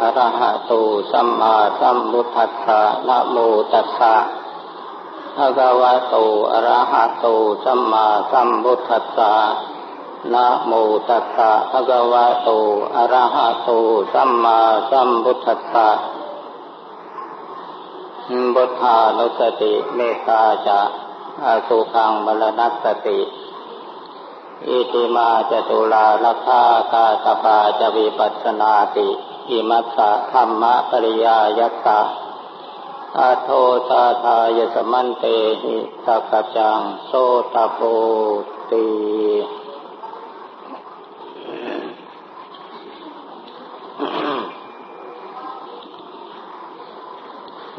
อะระหะโตสัมมาสัมพุทธัสสะนะโมตัสสะภะคะวะโตอะระหะโตสัมมาสัมพุทธัสสะนะโมตัสสะภะคะวะโตอะระหะโตสัมมาสัมพุทธัสสะบุทธานุสติเมตตาจะอาสุขังมรณสติอิติมาจตุลาลัคากาตปาจวิปัสนาติ อิมัสสะธรรมะปริยายัสสะอาโทตาทายสมันเตหิสักจังโสตโปตี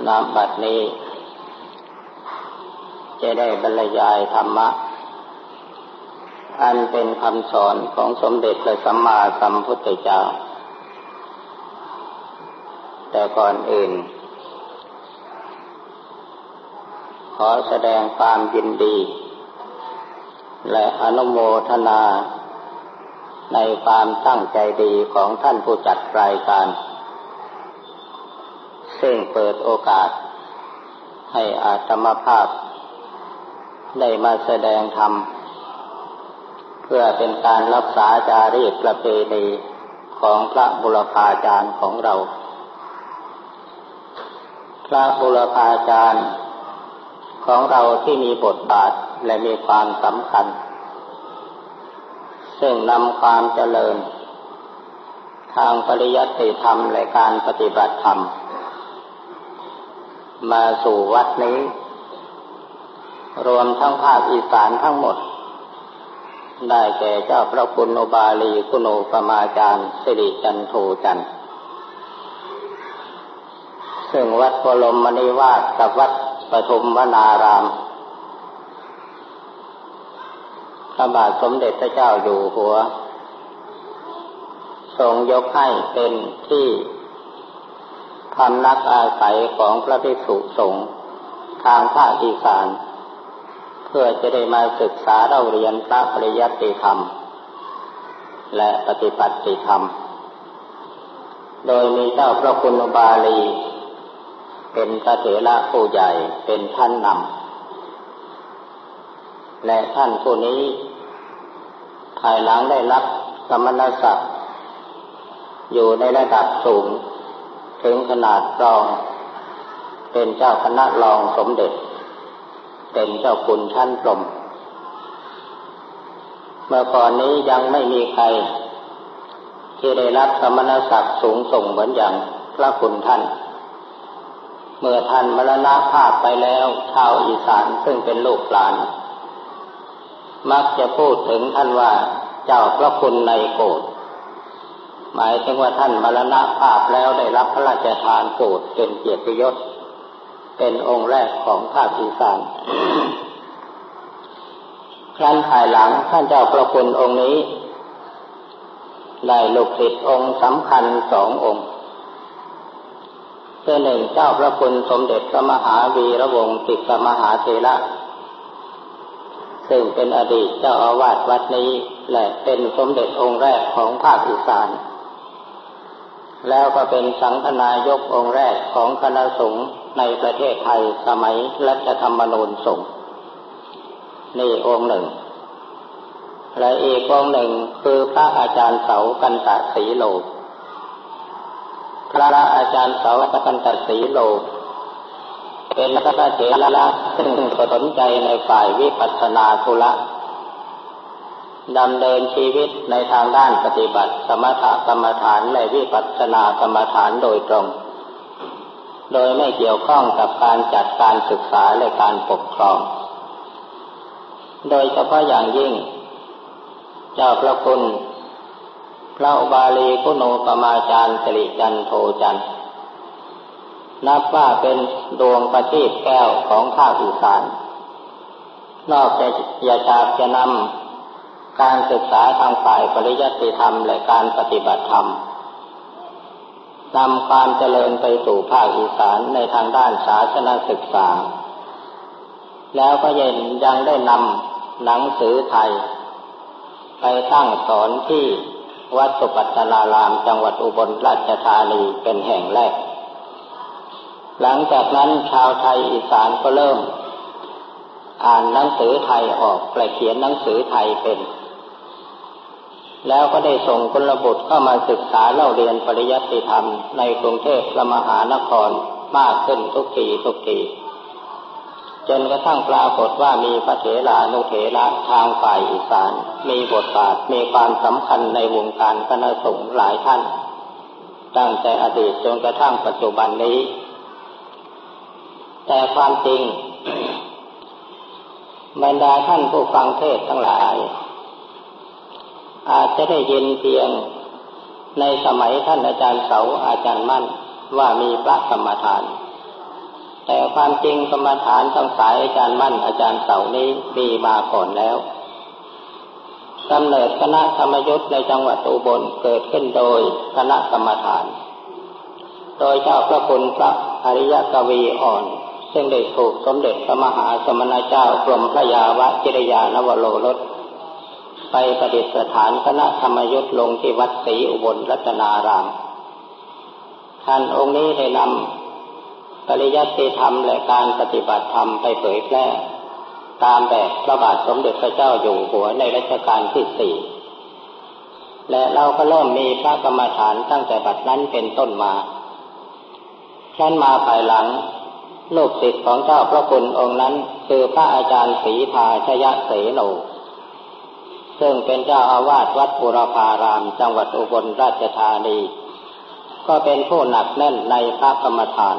นามบัดนี้ จะได้บรรยายธรรมะ อันเป็นคำสอนของสมเด็จพระสัมมาสัมพุทธเจ้า แต่ก่อนอื่น ขอแสดงความยินดี และอนุโมทนา ในความตั้งใจดีของท่านผู้จัดรายการ ซึ่งเปิดโอกาส ให้อาตมภาพ ได้มาแสดงธรรม เพื่อเป็นการรักษาจารีตประเพณีของพระบุรพาจารย์ของเรา พระบุรพาจารย์ ของเราที่มีบทบาทและมีความสำคัญ ซึ่งนำความเจริญ ทางปริยัติธรรมและการปฏิบัติธรรม มาสู่วัดนี้ รวมทั้งภาคอีสานทั้งหมด ได้แก่เจ้าพระคุณโอบาลีคุณโอปมาจารย์สิริจันโทจัน ซึ่งวัดพลมมณีวาดกับวัดปฐมวนารามพระบาทสมเด็จพระเจ้าอยู่หัว ทรงยกให้เป็นที่พำนักอาศัยของพระภิกษุสงฆ์ทางภาคอีสาน เพื่อจะได้มาศึกษาเราเรียนพระปริยัติธรรม และปฏิบัติธรรม โดยมีเจ้าพระคุณบาลี เป็นพระเถระผู้ใหญ่เป็นท่านนำและท่านผู้นี้ ภายหลังได้รับสมณศักดิ์อยู่ในระดับสูง ถึงขนาดรอง เป็นเจ้าคณะรองสมเด็จ เป็นเจ้าคุณชั้นปรมเมื่อก่อนนี้ยังไม่มีใคร ที่ได้รับสมณศักดิ์สูงส่งเหมือนอย่างพระคุณท่าน เมื่อท่านมรณภาพไปแล้ว ชาวอีสานซึ่งเป็นลูกหลาน มักจะพูดถึงท่านว่าเจ้าพระคุณในโกรธหมายถึงว่าท่านมรณภาพแล้วได้รับพระราชทานโกรธเป็นเกียรติยศ เป็นองค์แรกของภาคอีสานครั้นภายหลังท่านเจ้าพระคุณองค์นี้ ได้ลูกศิษย์องค์สำคัญสององค์ คือหนึ่งเจ้าพระคุณสมเด็จพระมหาวีระวงศ์ติสมหาเทระซึ่งเป็นอดีตเจ้าอาวาสวัดนี้ และเป็นสมเด็จองค์แรกของภาคอีสาน แล้วก็เป็นสังฆนายกองค์แรกของคณะสงฆ์ในประเทศไทยสมัยรัชธรรมนูญสงฆ์นี่องค์หนึ่ง และอีกองค์หนึ่งคือพระอาจารย์เสากันตะสีโล พระอาจารย์เสากันตสีโล เป็นพระเถระซึ่งสนใจในฝ่ายวิปัสสนาธุระดำเนินชีวิตในทางด้านปฏิบัติ สมถกรรมฐานและวิปัสสนากรรมฐานโดยตรง โดยไม่เกี่ยวข้องกับการจัดการศึกษาและการปกครอง โดยเฉพาะอย่างยิ่ง เจ้าพระคุณ พระบาลีกุโนปมาจารย์สิริจันโทจัน นับว่าเป็นดวงประทีปแก้วของภาคอีสาน นอกจากจากจะนำการศึกษาทางฝ่ายปริยัติธรรมและการปฏิบัติธรรมนำความเจริญไปสู่ภาคอีสานในทางด้านศาสนาศึกษา แล้วก็เยังยังได้นำหนังสือไทย ไปตั้งสอนที่ วัดสุปัตนาราม จังหวัดอุบลราชธานีเป็นแห่งแรก หลังจากนั้นชาวไทยอีสานก็เริ่ม อ่านหนังสือไทยออกและเขียนหนังสือไทยเป็น แล้วก็ได้ส่งกุลบุตรเข้ามาศึกษาเล่าเรียนปริยัติธรรมในกรุงเทพพระมหานครมากขึ้นทุกทีทุกที จนกระทั่งปรากฏว่ามีพระเถรานุเถระทางฝ่ายอีสาน มีบทบาทมีความสำคัญในวงการคณะสงฆ์หลายท่าน ตั้งแต่อดีตจนกระทั่งปัจจุบันนี้ แต่ความจริง บรรดาท่านผู้ฟังเทศทั้งหลาย อาจจะได้ยินเพียงในสมัยท่านอาจารย์เสาอาจารย์มั่นว่ามีพระกรรมฐาน แต่ความจริงกรรมฐานต้งสายอาจารย์มั่นอาจารย์เสานี้มีมาก่อนแล้วกำเนิดคณะธรรมยุทธ์ในจังหวัดอุบลเกิดขึ้นโดยคณะกรรมฐาน โดยเจ้าพระคุณพระอริยกวีอ่อน ซึ่งได้ถูกสมเด็จพระมหาสมณเจ้ากรมพระยาวะจิรยานวโรรสไปประดิษฐานคณะธรรมยุทธ์ลงที่วัดศรีอุบลรัตนาราม ท่านองค์นี้ได้นำ ปริยัติธรรมและการปฏิบัติธรรมไปเผยแพร่ตามแบบพระบาทสมเด็จพระเจ้าอยู่หัวในรัชกาลที่สี่และเราก็เริ่มมีพระกรรมฐานตั้งแต่บัดนั้นเป็นต้นมาขั้นมาภายหลังลูกศิษย์ของเจ้าพระคุณองค์นั้น คือพระอาจารย์ศรีทาชยะเสโนซึ่งเป็นเจ้าอาวาสวัดปุรพารามจังหวัดอุบลราชธานี ก็เป็นผู้หนักแน่นในพระกรรมฐาน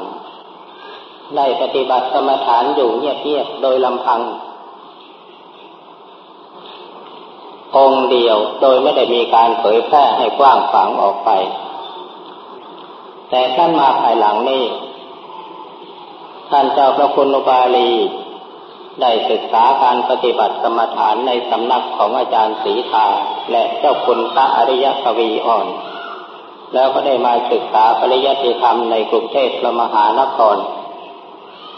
ได้ปฏิบัติกรรมฐานอยู่เงียบๆโดยลำพัง องเดียวโดยไม่ได้มีการเผยแพร่ให้กว้างฝังออกไป แต่ท่านมาภายหลังนี้ ท่านเจ้าพระคุณอุบาลี ได้ศึกษาการปฏิบัติกรรมฐานในสำนักของอาจารย์ศรีทาและเจ้าคุณพระอริยกวีอ่อน แล้วก็ได้มาศึกษาปริยัติธรรมในกรุงเทพระมหานคร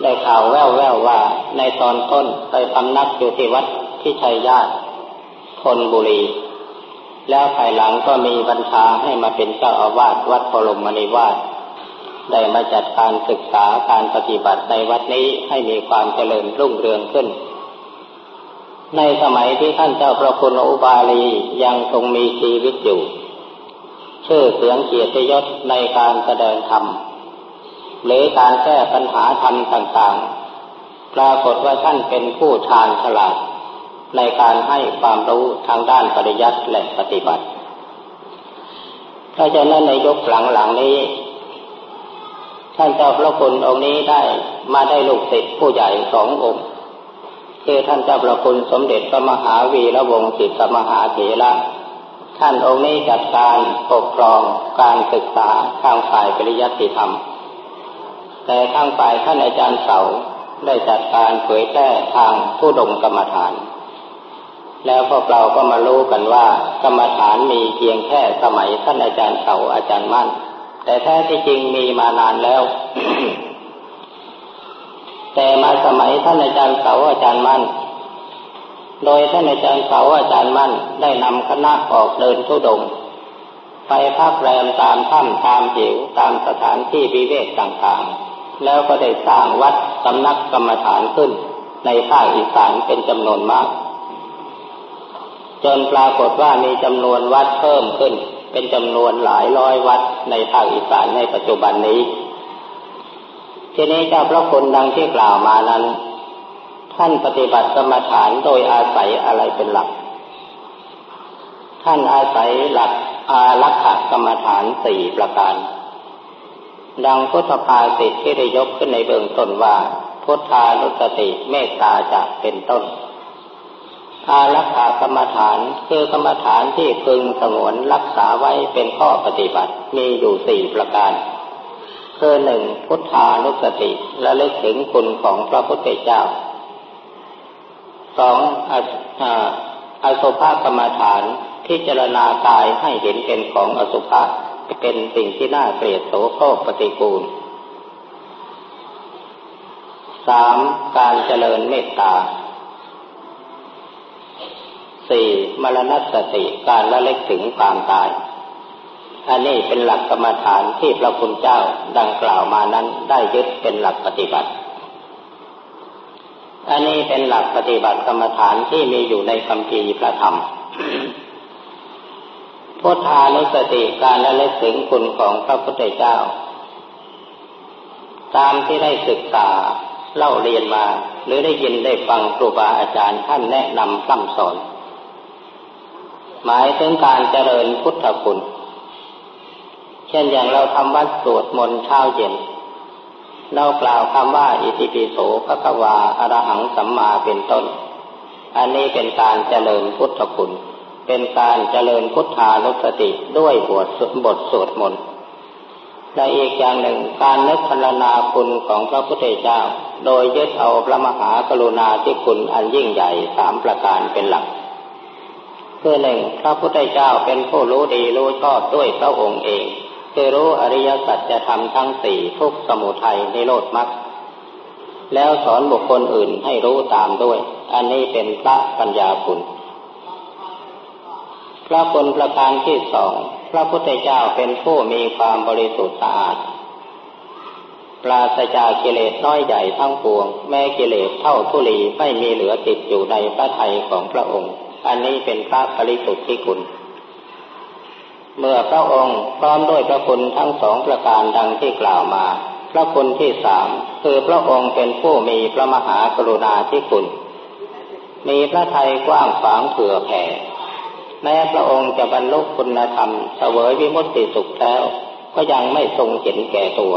ได้ข่าวแว่วแววว่าในตอนต้นไปพำนักอยู่ที่วัดพิชัยญาติทนบุรี แล้วภายหลังก็มีบัญชาให้มาเป็นเจ้าอาวาสวัดพรมณีวาสได้มาจัดการศึกษาการปฏิบัติในวัดนี้ให้มีความเจริญรุ่งเรืองขึ้น ในสมัยที่ท่านเจ้าพระคุณอุบาลียังคงมีชีวิตอยู่ ชื่อเสียงเกียรติยศในการแสดงธรรม หรือการแก้ปัญหาธรรมต่างๆ ปรากฏว่าท่านเป็นผู้ชาญฉลาดในการให้ความรู้ทางด้านปริยัติและปฏิบัติ เพราะฉะนั้นในยุคหลังๆนี้ ท่านเจ้าพระคุณองค์นี้ได้มาได้ลูกศิษย์ผู้ใหญ่สององค์คือท่านเจ้าพระคุณสมเด็จพระมหาวีระวงศ์ศิษย์มหาเถระท่านองค์นี้จัดการปกครองการศึกษาทางฝ่ายปริยัติธรรม แต่ทางฝ่ายท่านอาจารย์เสาได้จัดการเผยแพร่ทางผู้ดมกรรมฐาน แล้วพวกเราก็มารู้กันว่ากรรมฐานมีเพียงแค่สมัยท่านอาจารย์เสาอาจารย์มั่น แต่แท้ที่จริงมีมานานแล้ว แต่มาสมัยท่านอาจารย์เสาอาจารย์มั่น โดยท่านอาจารย์เสาอาจารย์มั่น ได้นำคณะออกเดินทุดงไปพักแรมตามถ้ำตามหิวตามสถานที่วิเวกต่างๆ แล้วก็ได้สร้างวัดสำนักกรรมฐานขึ้น ในภาคอีสานเป็นจำนวนมาก จนปรากฏว่ามีจำนวนวัดเพิ่มขึ้น เป็นจำนวนหลายร้อยวัดในภาคอีสานในปัจจุบันนี้ ทีนี้เจ้าพระคุณดังที่กล่าวมานั้น ท่านปฏิบัติกรรมฐานโดยอาศัยอะไรเป็นหลัก ท่านอาศัยหลักอารักขกรรมฐานสี่ประการ ดังพุทธภาสิทที่ได้ยกขึ้นในเบื้องต้นว่า พุทธานุสติเมตตาจะเป็นต้น อารักขากรรมฐานคือกรรมฐานที่พึงสงวนรักษาไว้เป็นข้อปฏิบัติมีอยู่สี่ประการคือหนึ่งพุทธานุสติและเลึกถึงคุณของพระพุทธเจ้าสองอสุภกรรมฐานที่เจรณากายให้เห็นเป็นของอสุภะ เป็นสิ่งที่น่าเกลียดโสโครกปฏิกูลสามการเจริญเมตตาสี่มรณสติการละเล็กถึงความตาย อันนี้เป็นหลักกรรมฐานที่พระคุณเจ้าดังกล่าวมานั้นได้ยึดเป็นหลักปฏิบัติ อันนี้เป็นหลักปฏิบัติกรรมฐานที่มีอยู่ในคำพีพระธรรม พุทธานุสติการละลึกถึงคุณของพระพุทธเจ้า ตามที่ได้ศึกษาเล่าเรียนมา หรือได้ยินได้ฟังครูบาอาจารย์ท่านแนะนำคำสอน หมายถึงการเจริญพุทธคุณ เช่นอย่างเราทำวัดสวดมนต์เช้าเย็น เรากล่าวคำว่าอิติปิโสภะคะวาอรหังสัมมาเป็นต้น อันนี้เป็นการเจริญพุทธคุณ เป็นการเจริญพุทธานุสติด้วยบทบทสวดมนต์และอีกอย่างหนึ่งการนึกพรรณนาคุณของพระพุทธเจ้า โดยยึดเอาพระมหากรุณาธิคุณอันยิ่งใหญ่สามประการเป็นหลักคือหนึ่งพระพุทธเจ้าเป็นผู้รู้ดีรู้ชอบด้วยพระองค์เองคือรู้อริยสัจจะทำทั้งสี่ทุกสมุทัยในโรธมรรคแล้วสอนบุคคลอื่นให้รู้ตามด้วย อันนี้เป็นพระปัญญาคุณ ระคุณประการที่สอง พระพุทธเจ้าเป็นผู้มีความบริสุทธิ์สะอาด ปราศจากกิเลสน้อยใหญ่ทั้งปวง แม้กิเลสเท่าทุลีไม่มีเหลือติดอยู่ในพระทัยของพระองค์ อันนี้เป็นพระบริสุทธิ์ที่คุณ เมื่อพระองค์พร้อมด้วยพระคุณทั้งสองประการดังที่กล่าวมา พระคุณที่สามคือพระองค์เป็นผู้มีพระมหากรุณาธิคุณ มีพระทัยกว้างขวางเผื่อแผ่ แม้พระองค์จะบรรลุคุณธรรมเสวยวิมุตติสุขแล้ว ก็ยังไม่ทรงเห็นแก่ตัว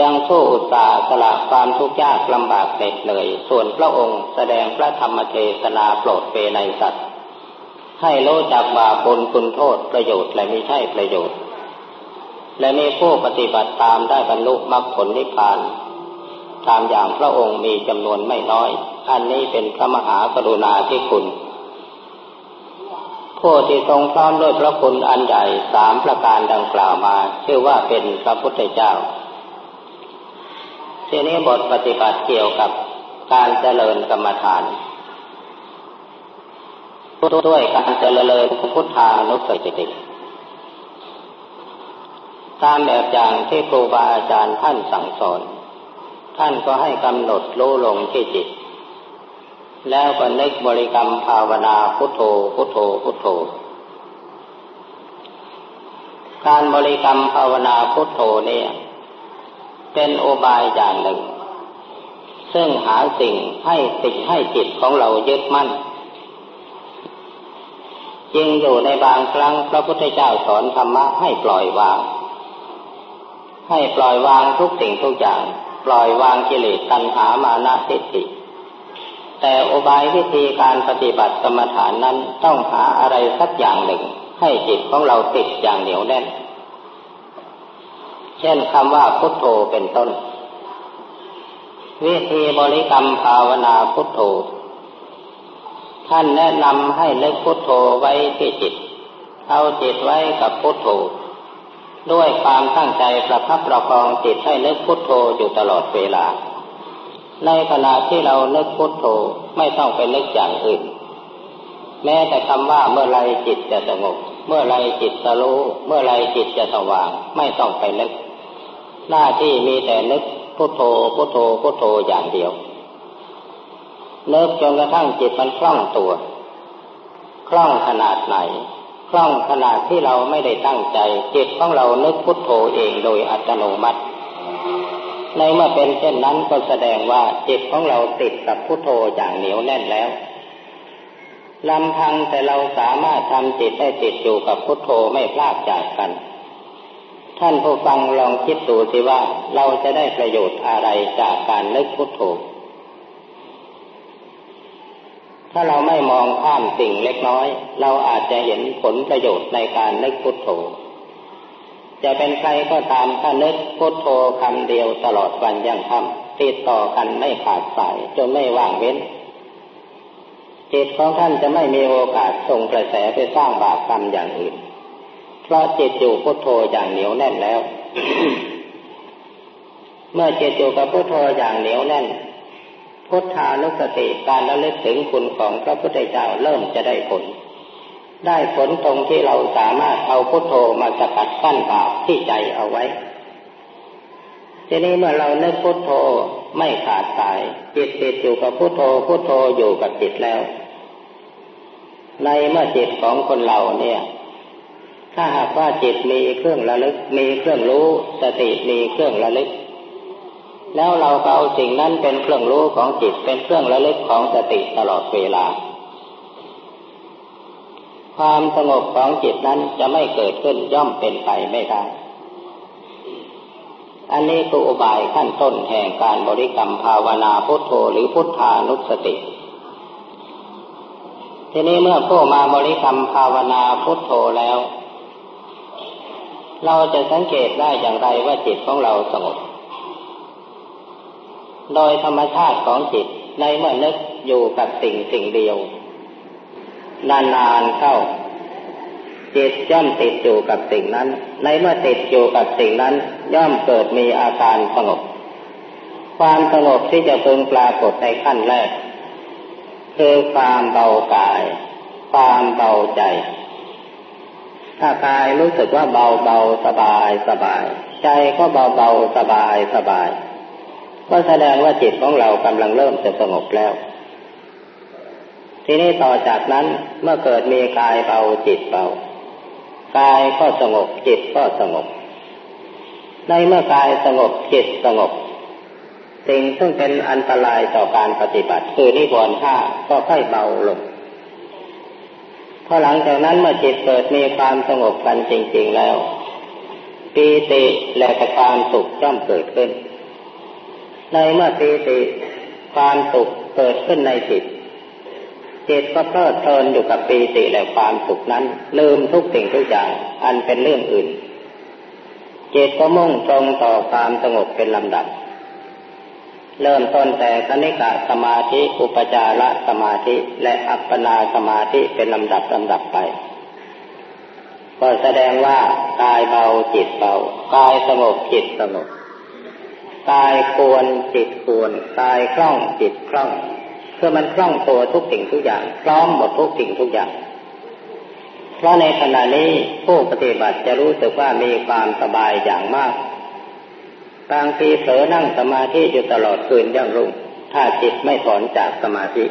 ยังสู้อุตสาห์สละความทุกข์ยากลำบากเหน็ดเหนื่อย ส่วนพระองค์แสดงพระธรรมเทศนาโปรดเปในสัตว์ ให้รู้จักบาปบุญคุณโทษประโยชน์และไม่ใช่ประโยชน์ และมีผู้ปฏิบัติตามได้บรรลุมรรคผลนิพพานตามอย่างพระองค์มีจำนวนไม่น้อย อันนี้เป็นพระมหากรุณาที่คุณ ผู้ที่ทรงพร้อมด้วยพระคุณอันใหญ่สามประการดังกล่าวมา ชื่อว่าเป็นพระพุทธเจ้า ทีนี้บทปฏิบัติเกี่ยวกับการเจริญกรรมฐานด้วยการเจริญพุทธานุสติตามแบบอย่างที่ครูบาอาจารย์ท่านสั่งสอน ท่านก็ให้กำหนดรู้ลงที่จิต แล้วก็นึกบริกรรมภาวนาพุทโธพุทโธพุทโธ การบริกรรมภาวนาพุทโธเนี่ย เป็นโอบายอย่างหนึ่ง ซึ่งหาสิ่งให้ติดให้จิตของเรายึดมั่นจริงอยู่ในบางครั้งพระพุทธเจ้าสอนธรรมะให้ปล่อยวาง ให้ปล่อยวางทุกสิ่งทุกอย่าง ปล่อยวางกิเลสตัณหามานะทิฏฐิ แต่อุบายวิธีการปฏิบัติกรรมฐานนั้นต้องหาอะไรสักอย่างหนึ่ง ให้จิตของเราติดอย่างเหนียวแน่น เช่นคำว่าพุทโธเป็นต้น วิธีบริกรรมภาวนาพุทโธ ท่านแนะนำให้เลิกพุทโธไว้ที่จิต เอาจิตไว้กับพุทโธ ด้วยความตั้งใจประคับประคองจิตให้เลิกพุทโธอยู่ตลอดเวลา ในขณะที่เรานึกพุทโธไม่ต้องไปนึกอย่างอื่น แม้แต่คำว่าเมื่อไรจิตจะสงบ เมื่อไรจิตจะรู้ เมื่อไรจิตจะสว่าง ไม่ต้องไปนึก หน้าที่มีแต่นึกพุทโธพุทโธพุทโธอย่างเดียวนึกจนกระทั่งจิตมันคล่องตัวคล่องขนาดไหนคล่องขนาดที่เราไม่ได้ตั้งใจ จิตของเรานึกพุทโธเองโดยอัตโนมัติ ในเมื่อเป็นเช่นนั้นก็แสดงว่าจิตของเราติดกับพุทโธอย่างเหนียวแน่นแล้วลำพังแต่เราสามารถทำจิตให้ติดอยู่กับพุทโธไม่พลาดจากกัน ท่านผู้ฟังลองคิดดูสิว่าเราจะได้ประโยชน์อะไรจากการนึกพุทโธ ถ้าเราไม่มองข้ามสิ่งเล็กน้อย เราอาจจะเห็นผลประโยชน์ในการนึกพุทโธ จะเป็นใครก็ตามถ้านึกพุทโธคำเดียวตลอดวันยังทำติดต่อกันไม่ขาดสายจนไม่ว่างเว้น จิตของท่านจะไม่มีโอกาสส่งกระแสไปสร้างบาปกรรมอย่างอื่น เพราะจิตอยู่พุทโธอย่างเหนียวแน่นแล้ว เมื่อจิตอยู่กับพุทโธอย่างเหนียวแน่น พุทธานุสติการระลึกถึงคุณของพระพุทธเจ้าเริ่มจะได้ผล ได้ผลตรงที่เราสามารถเอาพุทโธมาสกัดกั้นบาปที่ใจเอาไว้ ทีนี้เมื่อเราเนึกพุทโธไม่ขาดสายจิตติดอยู่กับพุทโธพุทโธอยู่กับจิตแล้ว ในเมื่อจิตของคนเราเนี่ย ถ้าหากว่าจิตมีเครื่องระลึก มีเครื่องรู้สติมีเครื่องระลึก แล้วเราก็เอาสิ่งนั้นเป็นเครื่องรู้ของจิตเป็นเครื่องระลึกของสติตลอดเวลา ความสงบของจิตนั้นจะไม่เกิดขึ้นย่อมเป็นไปไม่ได้ อันนี้คืออุบายขั้นต้นแห่งการบริกรรมภาวนาพุทโธหรือพุทธานุสติ ทีนี้เมื่อผู้มาบริกรรมภาวนาพุทโธแล้ว เราจะสังเกตได้อย่างไรว่าจิตของเราสงบ โดยธรรมชาติของจิตในเมื่อนึกอยู่กับสิ่งสิ่งเดียว นานๆเข้า จิตย่อมติดอยู่กับสิ่งนั้น ในเมื่อติดอยู่กับสิ่งนั้น ย่อมเกิดมีอาการสงบ ความสงบที่จะพึงปรากฏในขั้นแรก คือความเบากาย ความเบาใจ ถ้ากายรู้สึกว่าเบาเบาสบายสบาย ใจก็เบาเบาสบายสบายก็แสดงว่าจิตของเรากำลังเริ่มจะสงบแล้ว ทีนี้ต่อจากนั้นเมื่อเกิดมีกายเบาจิตเบากายก็สงบจิตก็สงบ ในเมื่อกายสงบจิตสงบ สิ่งซึ่งเป็นอันตรายต่อการปฏิบัติ คือนิวรณ์ห้าก็ค่อยเบาลงพอหลังจากนั้นเมื่อจิตเกิดมีความสงบกันจริง ๆแล้วปีติและความสุขย่อมเกิดขึ้น ในเมื่อปีติความสุขเกิดขึ้นในจิต จิตก็เพลิดเพลินอยู่กับปีติและความสุขนั้น ลืมทุกสิ่งทุกอย่างอันเป็นเรื่องอื่น จิตก็มุ่งตรงต่อความสงบเป็นลำดับ เริ่มต้นแต่คณิกะสมาธิอุปจารสมาธิและอัปปนาสมาธิเป็นลำดับลำดับไปก็แสดงว่ากายเบาจิตเบากายสงบจิตสงบกายควรจิตควรกายคล่องจิตคล่อง คือมันคล่องตัวทุกสิ่งทุกอย่าง พร้อมหมดทุกสิ่งทุกอย่าง เพราะในขณะนี้ผู้ปฏิบัติจะรู้สึกว่ามีความสบายอย่างมากบางทีเผลอนั่งสมาธิอยู่ตลอดคืนย่างรุ่ง ถ้าจิตไม่ถอนจากสมาธิ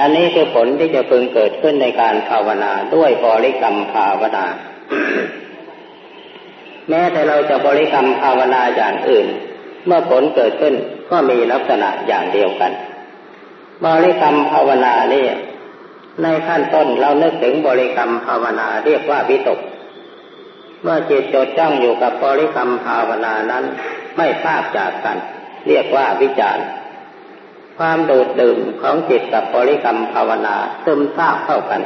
อันนี้คือผลที่จะพึงเกิดขึ้นในการภาวนาด้วยบริกรรมภาวนา แม้แต่เราจะบริกรรมภาวนาอย่างอื่น เมื่อผลเกิดขึ้นก็มีลักษณะอย่างเดียวกัน บริกรรมภาวนาเนี่ย ในขั้นต้นเรานึกถึงบริกรรมภาวนาเรียกว่าวิตก เมื่อจิตจดจ้องอยู่กับบริกรรมภาวนานั้นไม่พลาดจากกัน เรียกว่าวิจารความโดดดื่มของจิตกับบริกรรมภาวนาซึมซาบเข้ากัน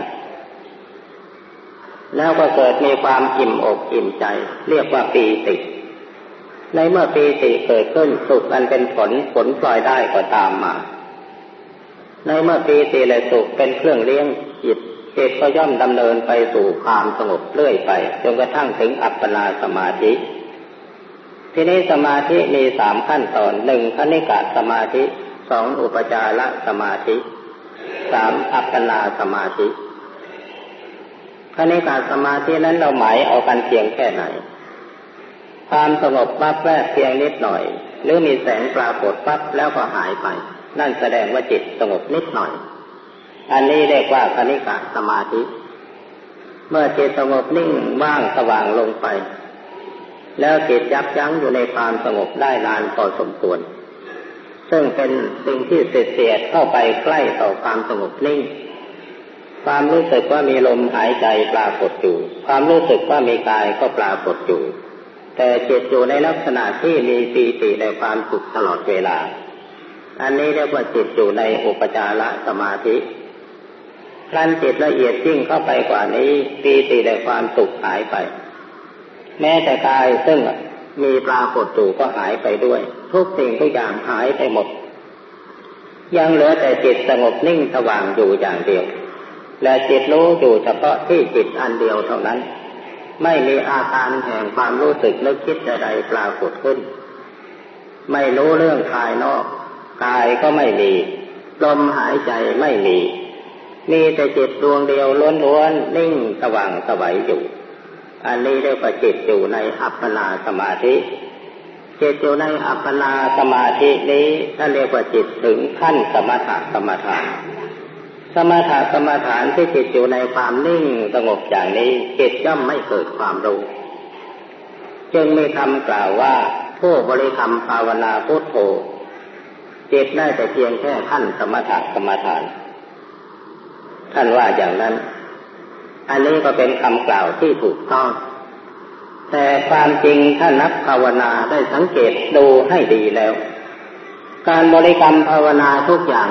แล้วก็เกิดมีความอิ่มอกอิ่มใจ เรียกว่าปีติในเมื่อปีติเกิดขึ้นสุขอันเป็นผลผลปล่อยได้ก็ตามมา ในเมื่อปีติและสุขเป็นเครื่องเลี้ยงจิตจิตก็ย่อมดำเนินไปสู่ความสงบเรื่อยไปจนกระทั่งถึงอัปปนาสมาธิ ทีนี้สมาธิมีสามขั้นตอนหนึ่งคณิกาสมาธิสองอุปจารสมาธิสามอัปปนาสมาธิคณิกาสมาธินั้นเราหมายเอากันเพียงแค่ไหน ความสงบปั๊บแรกเพียงนิดหน่อย หรือมีแสงปรากฏปั๊บแล้วก็หายไป นั่นแสดงว่าจิตสงบนิดหน่อย อันนี้เรียกว่าคณิกาสมาธิ เมื่อจิตสงบนิ่งว่างสว่างลงไป แล้วจิตยับยั้งอยู่ในความสงบได้นานพอสมควร ซึ่งเป็นสิ่งที่เสียดเข้าไปใกล้ต่อความสงบนิ่ง ความรู้สึกว่ามีลมหายใจปรากฏอยู่ ความรู้สึกว่ามีกายก็ปรากฏอยู่แต่จิตอยู่ในลักษณะที่มีปีติในความสุขตลอดเวลา อันนี้เรียกว่าจิตอยู่ในอุปจารสมาธิครั้นจิตละเอียดยิ่งเข้าไปกว่านี้ปีติในความสุขหายไป แม้แต่กายซึ่งมีปรากฏอยู่ก็หายไปด้วย ทุกสิ่งทุกอย่างหายไปหมด ยังเหลือแต่จิตสงบนิ่งสว่างอยู่อย่างเดียว และจิตรู้อยู่เฉพาะที่จิตอันเดียวเท่านั้น ไม่มีอาการแห่งความรู้สึกนึกคิดใดๆปรากฏขึ้น ไม่รู้เรื่องภายนอก กายก็ไม่มี ลมหายใจไม่มี มีแต่จิตดวงเดียวล้วนๆนิ่งสว่างสวัยอยู่ อันนี้เรียกว่าจิตอยู่ในอัปปนาสมาธิจิตอยู่ในอัปปนาสมาธินี้ถ้าเรียกว่าจิตถึงขั้นสมถะสมถะสมถะสมถานที่จิตอยู่ในความนิ่งสงบอย่างนี้จิตย่อมไม่เกิดความรู้จึงมีคำกล่าวว่าผู้บริกรรมภาวนาพุทโธ จิตได้แต่เพียงแค่ขั้นสมถะสมถาน ท่านว่าอย่างนั้น อันนี้ก็เป็นคำกล่าวที่ถูกต้อง แต่ความจริงถ้านักภาวนาได้สังเกตดูให้ดีแล้ว การบริกรรมภาวนาทุกอย่าง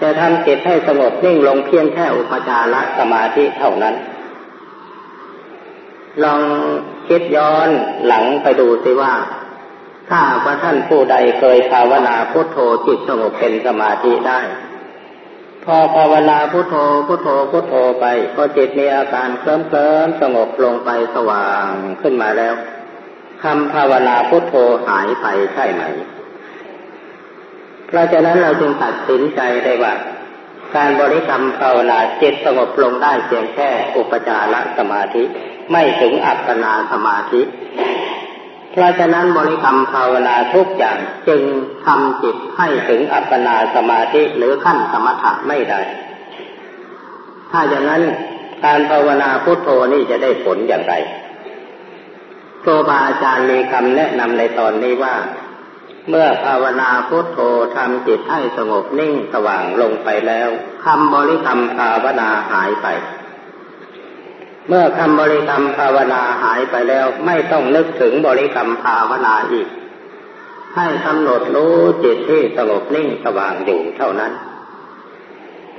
จะทำจิตให้สงบนิ่งลงเพียงแค่อุปจารสมาธิเท่านั้น ลองคิดย้อนหลังไปดูสิว่า ถ้าว่าท่านผู้ใดเคยภาวนาพุทโธจิตสงบเป็นสมาธิได้ พอภาวนาพุทโธพุทโธพุทโธไปพอจิตมีอาการเคลิ้มเคลิ้มสงบลงไปสว่างขึ้นมาแล้วคำภาวนาพุทโธหายไปใช่ไหม เพราะฉะนั้นเราจึงตัดสินใจได้ว่า การบริกรรมภาวนาจิตสงบลงได้เพียงแค่อุปจารสมาธิ ไม่ถึงอัปปนาสมาธิ เพราะฉะนั้นบริกรรมภาวนาทุกอย่างจึงทำจิตให้ถึงอัปปนาสมาธิหรือขั้นสมถะไม่ได้ ถ้าอย่างนั้นการภาวนาพุทโธนี่จะได้ผลอย่างไรครูบาอาจารย์มีคำแนะนำในตอนนี้ว่า เมื่อภาวนาพุทโธทำจิตให้สงบนิ่งสว่างลงไปแล้วคำบริกรรมภาวนาหายไป เมื่อคำบริกรรมภาวนาหายไปแล้ว ไม่ต้องนึกถึงบริกรรมภาวนาอีก ให้กำหนดรู้จิตที่สงบนิ่งสว่างอยู่เท่านั้น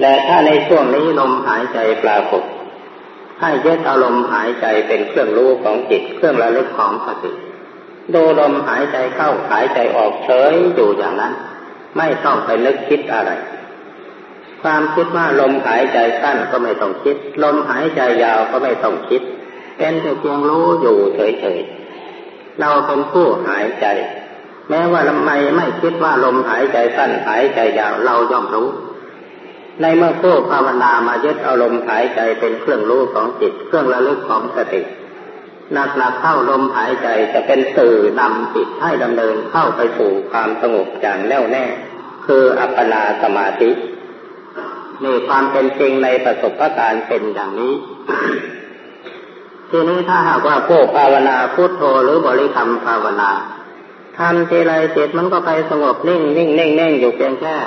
และถ้าในช่วงนี้ลมหายใจปรากฏให้ยึดอารมณ์หายใจเป็นเครื่องรู้ของจิตเครื่องระลึกของสติดูลมหายใจเข้าหายใจออกเฉยอยู่อย่างนั้น ไม่ต้องไปนึกคิดอะไร ความคิดว่าลมหายใจสั้นก็ไม่ต้องคิด ลมหายใจยาวก็ไม่ต้องคิด เป็นแต่เพียงรู้อยู่เฉยๆ เราเป็นผู้หายใจ แม้ว่าทำไมไม่คิดว่าลมหายใจสั้นหายใจยาวเราย่อมรู้ ในเมื่อผู้ภาวนามายึดเอาลมหายใจเป็นเครื่องรู้ของจิต เครื่องระลึกของสติหนักๆเข้าลมหายใจจะเป็นสื่อนำจิตให้ดำเนินเข้าไปสู่ความสงบอย่างแน่วแน่ คืออัปปนาสมาธิ นี่ความเป็นจริงในประสบการณ์เป็นอย่างนี้ทีนี้ถ้าหากว่าผู้ภาวนาพุทโธหรือบริกรรมภาวนาทำทีไรจิตมันก็ไปสงบนิ่งนิ่งนิ่งนิ่งอยู่เพียงแค่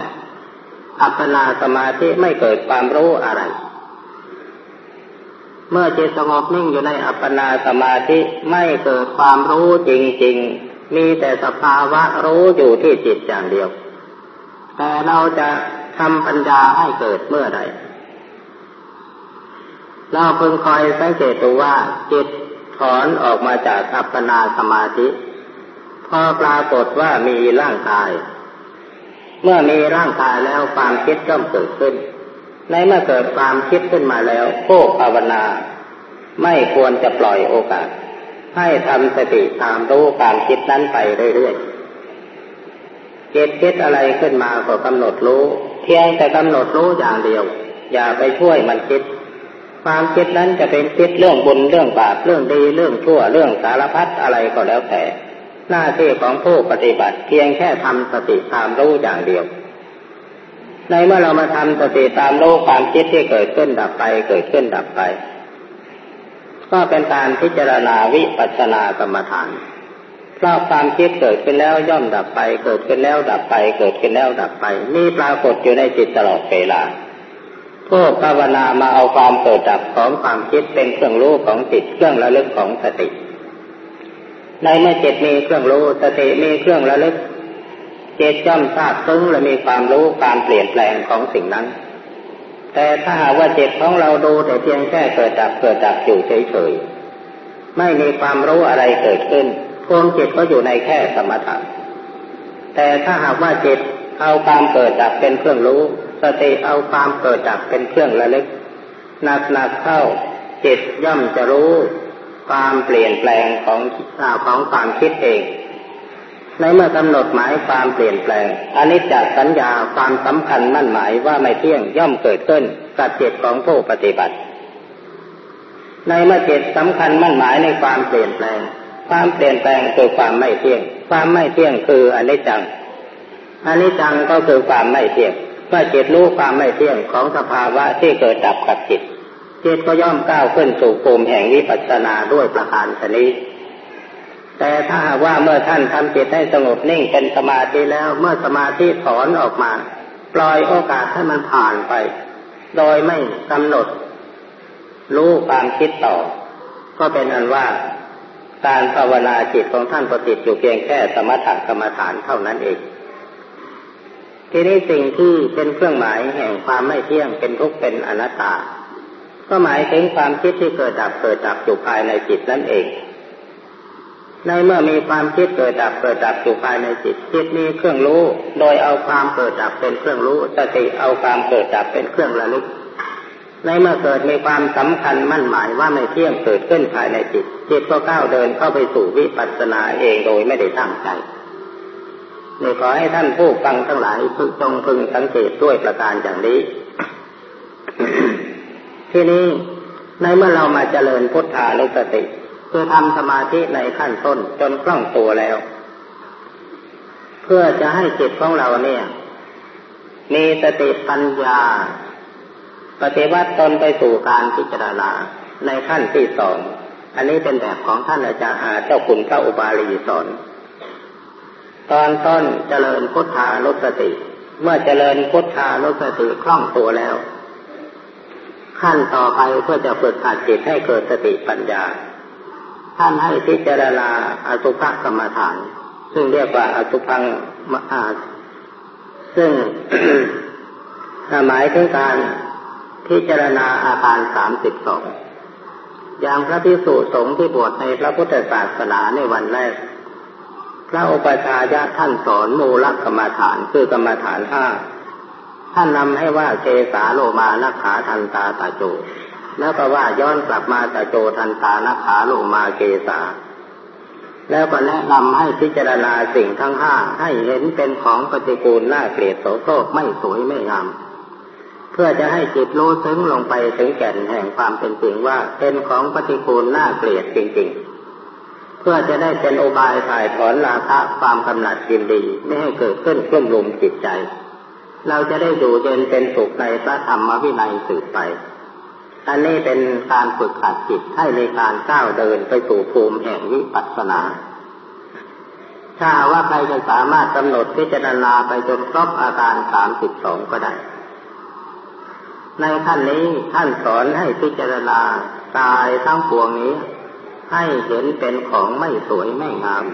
อัปปนาสมาธิไม่เกิดความรู้อะไร เมื่อจิตสงบนิ่งอยู่ในอัปปนาสมาธิไม่เกิดความรู้จริง ๆ มีแต่สภาวะรู้อยู่ที่จิตอย่างเดียว แต่เราจะ ทำปัญญาให้เกิดเมื่อใดเราเพิ่งคอยสังเกตดูว่าจิตถอนออกมาจากอัปปนาสมาธิ พอปรากฏว่ามีร่างกาย เมื่อมีร่างกายแล้วความคิดก็เกิดขึ้น ในเมื่อเกิดความคิดขึ้นมาแล้วผู้ภาวนา ไม่ควรจะปล่อยโอกาส ให้ทำสติตามรู้ความคิดนั้นไปเรื่อยๆ จิตคิดอะไรขึ้นมาก็กำหนดรู้ เพียงแต่กำหนดรู้อย่างเดียว อย่าไปช่วยมันคิด ความคิดนั้นจะเป็นคิดเรื่องบุญเรื่องบาปเรื่องดีเรื่องชั่วเรื่องสารพัดอะไรก็แล้วแต่ หน้าที่ของผู้ปฏิบัติ เพียงแค่ทำสติตามรู้อย่างเดียว ในเมื่อเรามาทำสติตามรู้ความคิดที่เกิดขึ้นดับไป เกิดขึ้นดับไป ก็เป็นการพิจารณาวิปัสสนากรรมฐาน เพราะความคิดเกิดขึ้นแล้วย่อมดับไป เกิดขึ้นแล้วดับไป เกิดขึ้นแล้วดับไปนี่ปรากฏอยู่ในจิตตลอดเวลาผู้ภาวนามาเอาความเกิดดับของความคิดเป็นเครื่องรู้ของจิตเครื่องระลึกของสติ ในเมื่อจิตมีเครื่องรู้สติมีเครื่องระลึกจิตย่อมทราบซึ้งและมีความรู้การเปลี่ยนแปลงของสิ่งนั้น แต่ถ้าหากว่าจิตของเราดูแต่เพียงแค่เกิดดับเกิดดับอยู่เฉยๆไม่มีความรู้อะไรเกิดขึ้น ดวงจิตก็อยู่ในแค่สมถะแต่ถ้าหากว่าจิตเอาความเกิดดับเป็นเครื่องรู้ สติเอาความเกิดดับเป็นเครื่องระลึกหนักหนักเข้าจิตย่อมจะรู้ ความเปลี่ยนแปลงของของความคิดเอง ในเมื่อกำหนดหมายความเปลี่ยนแปลงอนิจจสัญญาความสำคัญมั่นหมายว่าไม่เที่ยงย่อมเกิดขึ้นกับจิตของผู้ปฏิบัติ ในเมื่อจิตสำคัญมั่นหมายในความเปลี่ยนแปลง ความเปลี่ยนแปลงคือความไม่เที่ยง ความไม่เที่ยงคืออนิจจังอนิจจังก็คือความไม่เที่ยงเมื่อจิตรู้ความไม่เที่ยงของสภาวะที่เกิดดับกับจิตจิตก็ย่อมก้าวขึ้นสู่ภูมิแห่งวิปัสสนาด้วยประการชนิดแต่ถ้าหากว่าเมื่อท่านทำจิตให้สงบนิ่งเป็นสมาธิแล้วเมื่อสมาธิถอนออกมา ปล่อยโอกาสให้มันผ่านไป โดยไม่กำหนด รู้ความคิดต่อ ก็เป็นอันว่า การภาวนาจิตของท่านปฏิดอยู่เพียงแค่สมถกรรมฐานเท่านั้นเอง ทีนี้สิ่งที่เป็นเครื่องหมายแห่งความไม่เที่ยงเป็นทุกข์เป็นอนัตตา ก็หมายถึงความคิดที่เกิดดับเกิดดับอยู่ภายในจิตนั่นเอง ในเมื่อมีความคิดเกิดดับเกิดดับอยู่ภายในจิตจิตมีเครื่องรู้ โดยเอาความเกิดดับเป็นเครื่องรู้สติเอาความเกิดดับเป็นเครื่องระลึก ในเมื่อเกิดมีความสำคัญมั่นหมายว่าไม่เที่ยงเกิดขึ้นภายในจิต จิตก็ก้าวเดินเข้าไปสู่วิปัสสนาเองโดยไม่ได้ตั้งใจนี่ขอให้ท่านผู้ฟังทั้งหลายพึงจงพึงสังเกตด้วยประการอย่างนี้ ที่นี้ในเมื่อเรามาเจริญพุทธานุสติ คือทำสมาธิในขั้นต้นจนคล่องตัวแล้ว เพื่อจะให้จิตของเราเนี่ย มีสติปัญญา ปฏิวัติตนไปสู่การพิจารณาในขั้นที่สองอันนี้เป็นแบบของท่านอาจารย์อาเจ้าคุณพระอุบาลีสอน ตอนต้นเจริญพุทธานุสติ เมื่อเจริญพุทธานุสติคล่องตัวแล้ว ขั้นต่อไปเพื่อจะฝึกหัดจิตให้เกิดสติปัญญา ท่านให้พิจารณาอสุภกรรมฐาน ซึ่งเรียกว่าอสุพังมาซึ่งหมายถึงการ พิจารณาอาการสามสิบสองอย่างพระพิสุสงฆ์ที่บวชในพระพุทธศาสนาในวันแรก พระอุปชายะท่านสอนมูลกรรมฐานคือกรรมฐานห้าท่านนำให้ว่าเกสาโลมานัขาทันตาตาโจ แล้วก็ว่าย้อนกลับมาตะโจทันตานาขาลมาเกสา แล้วก็แนะนำให้พิจารณาสิ่งทั้งห้าให้เห็นเป็นของปฏิกูลน่าเกลียดโสโครกไม่สวยไม่งาม พื่อจะให้จิตรู้ซึ้งลงไปถึงแก่นแห่งความเป็นจริงว่าเป็นของปฏิกูลน่าเกลียดจริง ๆ เพื่อจะได้เป็นอบายถ่ายถอนราคะความกำหนัดยินดี ไม่ให้เกิดขึ้นกลุ่มลุมจิตใจ เราจะได้อยู่เย็นเป็นสุขในพระธรรมวินัยสืบไป อันนี้เป็นการฝึกขัดจิตให้ในการก้าวเดินไปสู่ภูมิแห่งวิปัสสนาถ้าว่าใครจะสามารถกำหนดพิจารณาไปจนครบอาการสามสิบสองก็ได้ ในขั้นนี้ท่านสอนให้พิจารณากายทั้งปวงนี้ ให้เห็นเป็นของไม่สวยไม่งาม